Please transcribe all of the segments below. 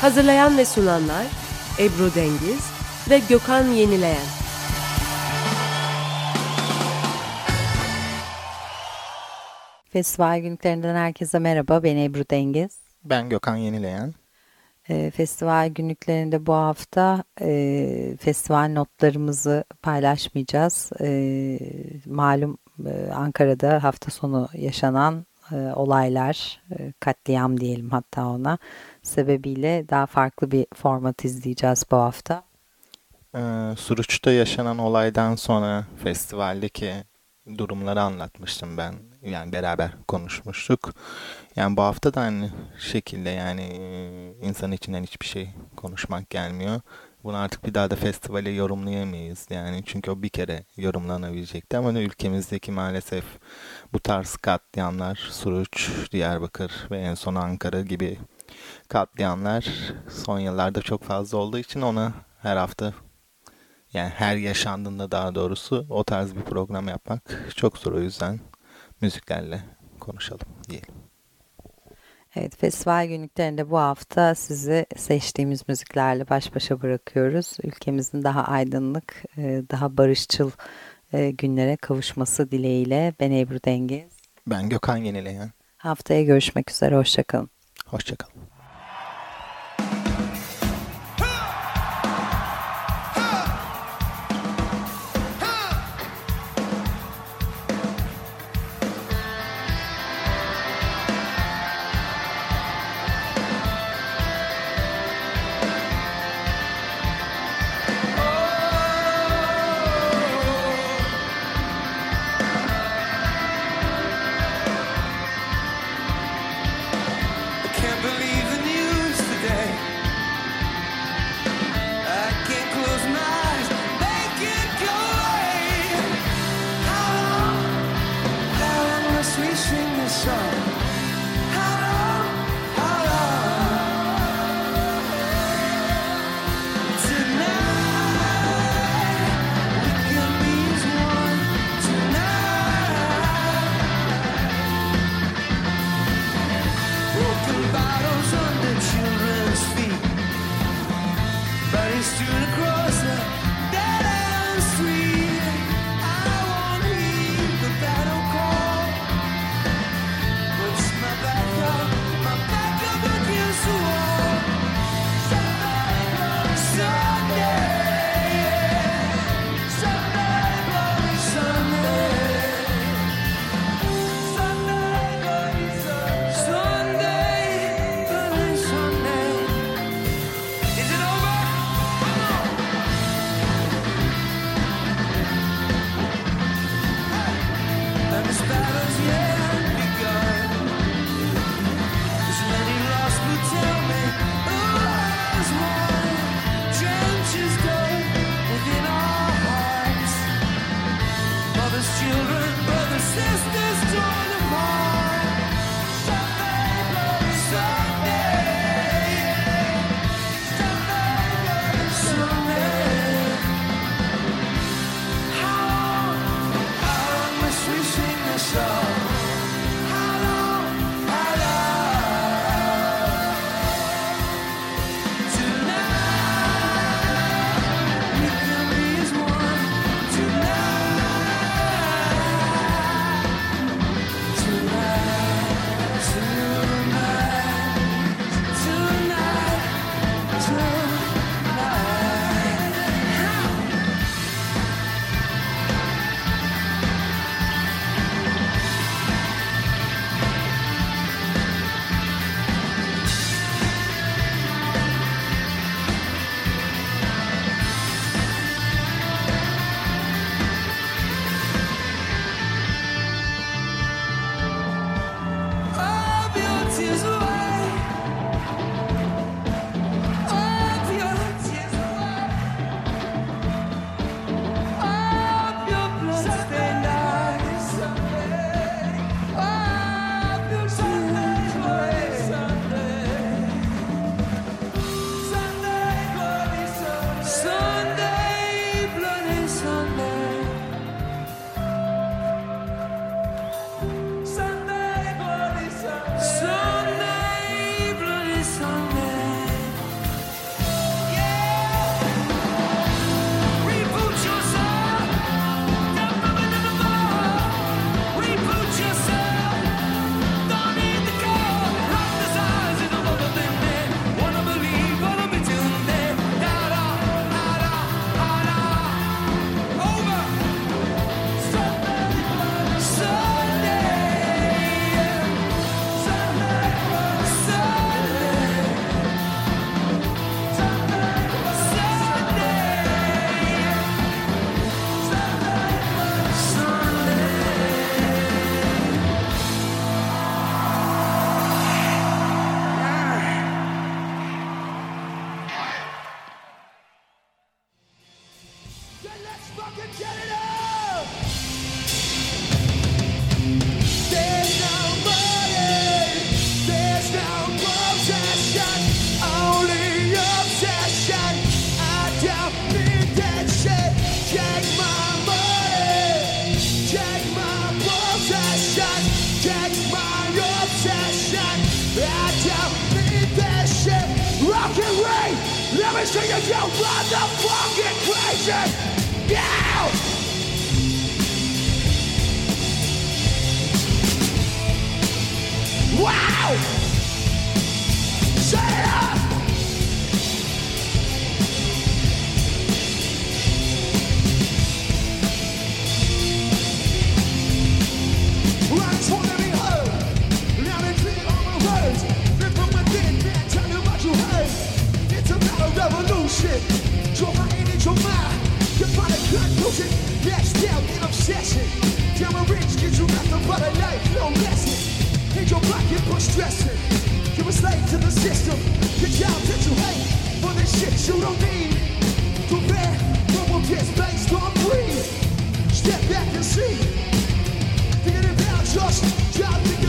Hazırlayan ve sunanlar Ebru Dengiz ve Gökhan Yenileyen. Festival günlüklerinden herkese merhaba. Ben Ebru Dengiz. Ben Gökhan Yenileyen. Ee, festival günlüklerinde bu hafta e, festival notlarımızı paylaşmayacağız. Ee, malum e, Ankara'da hafta sonu yaşanan e, olaylar, e, katliam diyelim hatta ona sebebiyle daha farklı bir format izleyeceğiz bu hafta. Ee, Suruç'ta yaşanan olaydan sonra festivaldeki durumları anlatmıştım ben. Yani beraber konuşmuştuk. Yani bu hafta da aynı şekilde yani e, insan içinden hiçbir şey konuşmak gelmiyor. Bunu artık bir daha da festivale yorumlayamayız. Yani çünkü o bir kere yorumlanabilecekti ama ülkemizdeki maalesef bu tarz katliamlar Suruç, Diyarbakır ve en son Ankara gibi katliamlar son yıllarda çok fazla olduğu için ona her hafta yani her yaşandığında daha doğrusu o tarz bir program yapmak çok zor o yüzden müziklerle konuşalım diyelim. Evet, festival günlüklerinde bu hafta sizi seçtiğimiz müziklerle baş başa bırakıyoruz. Ülkemizin daha aydınlık, e, daha barışçıl e, günlere kavuşması dileğiyle ben Ebru Dengiz. Ben Gökhan Yenileyen. Haftaya görüşmek üzere, hoşçakalın. Hoşçakalın. to you, you motherfucking crazy. Yeah. Wow! Say it! obsession. Trauma in it, trauma You're part of conclusion. Lashed down in obsession. Terrorists give you nothing but a life No lesson. In your pocket push dressing. You're a slave to the system. Your job that you hate. For the shit you don't need. Too bad no one gets based on greed. Step back and see. Thinking about just Trying to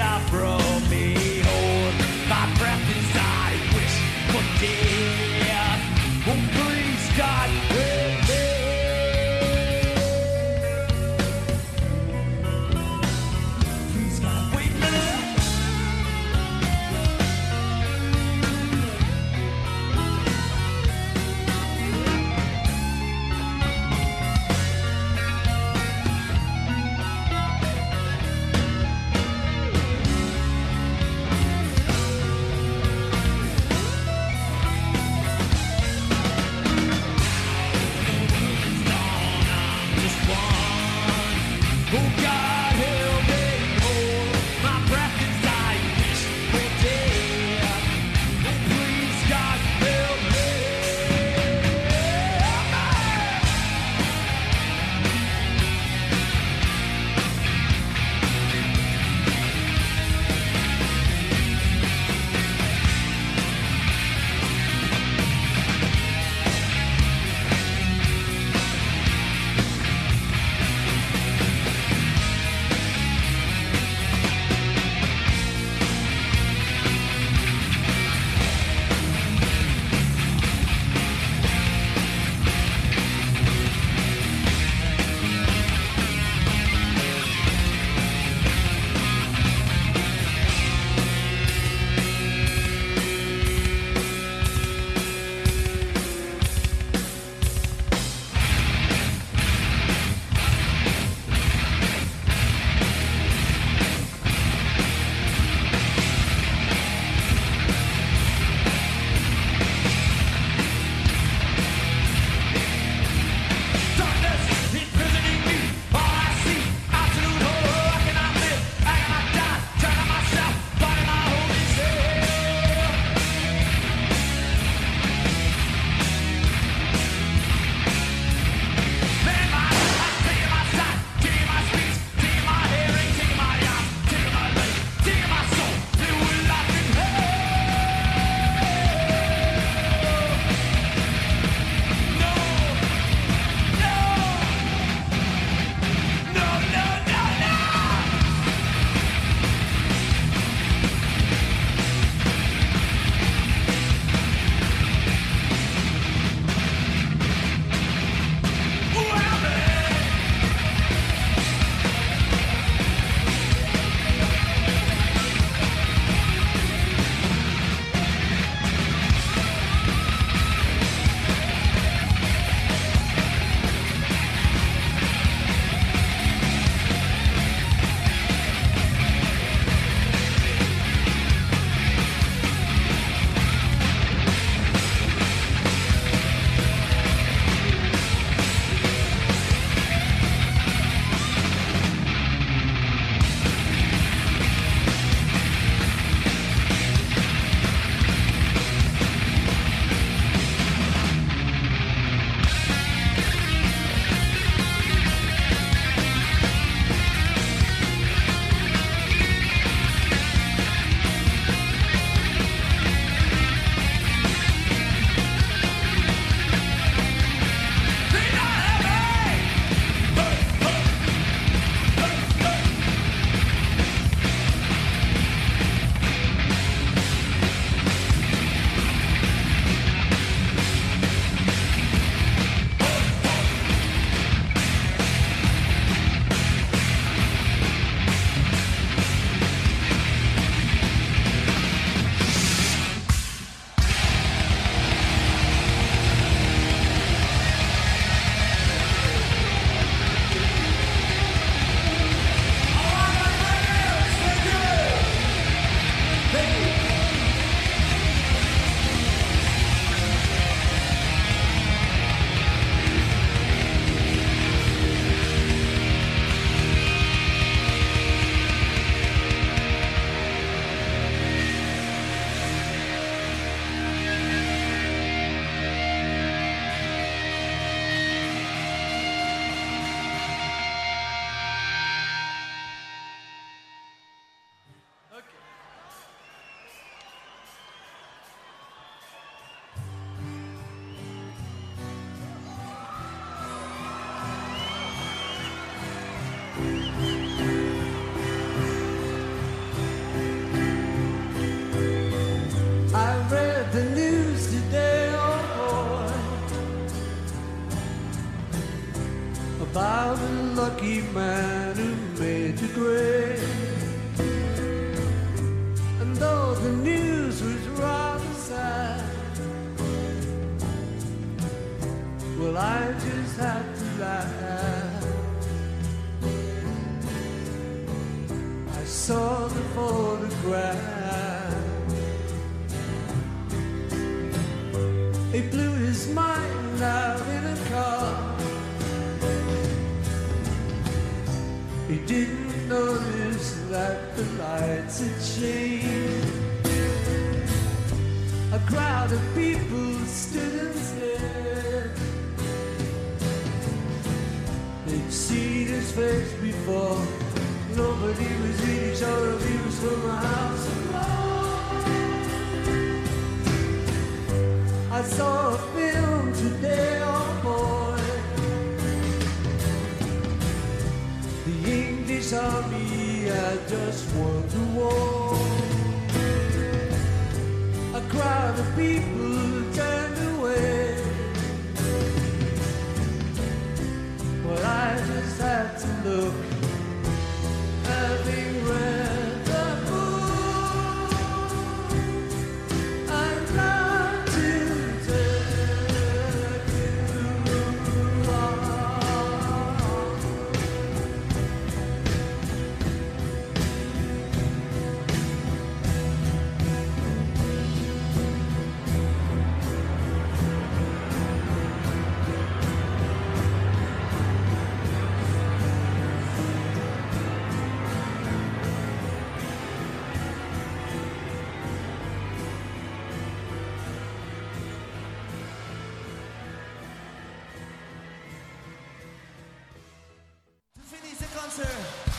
I broke. Man who made the grade. And though the news was rather sad, well, I just had to laugh. I saw the photograph. Didn't notice that the lights had changed. A crowd of people stood and stared. They'd seen his face before. Nobody was really sure if he was from a house alone. I saw a film today, English army had just want to walk. A crowd of people turned away. Well, I just had to look,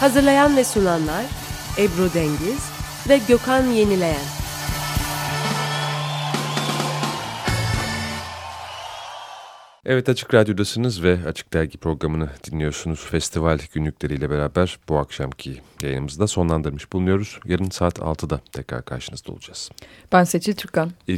Hazırlayan ve sunanlar Ebru Dengiz ve Gökhan Yenileyen. Evet Açık Radyo'dasınız ve Açık Dergi programını dinliyorsunuz. Festival günlükleriyle beraber bu akşamki yayınımızı da sonlandırmış bulunuyoruz. Yarın saat 6'da tekrar karşınızda olacağız. Ben Seçil Türkan. İlk